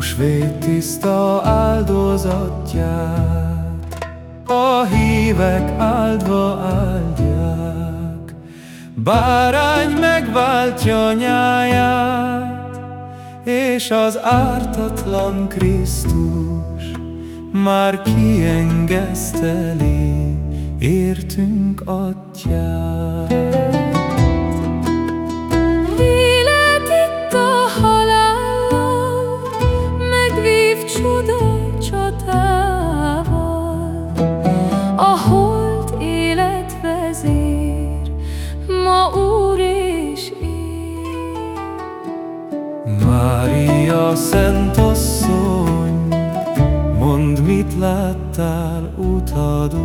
Véd tiszta áldozatját, a hívek áldva áldják. Bárány megváltja nyáját, és az ártatlan Krisztus már kiengeszteli értünk atyát. Mária Szent Asszony, mondd, mit láttál utadon?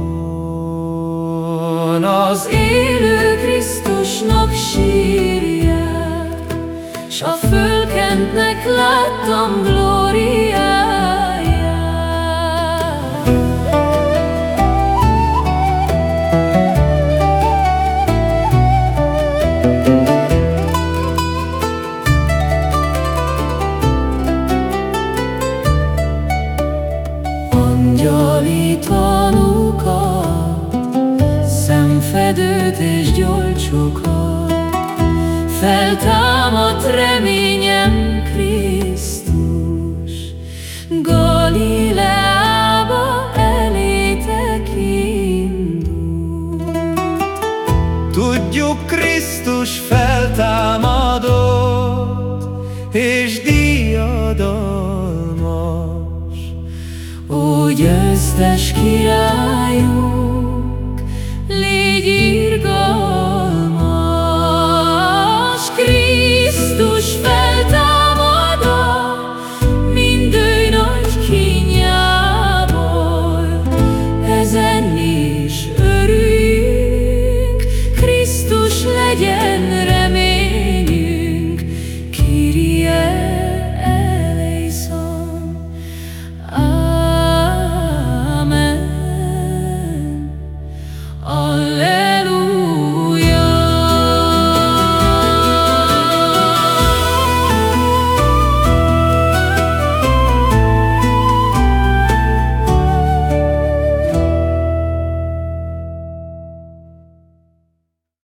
Az élő Krisztusnak sírját, S a fölkentnek láttam glóriát. Tanukat, szemfedőt és gyolcsokat, feltámadt reményem Krisztus, Galileába elétek indul. Tudjuk Krisztus feltámadott, és jesteś kijem.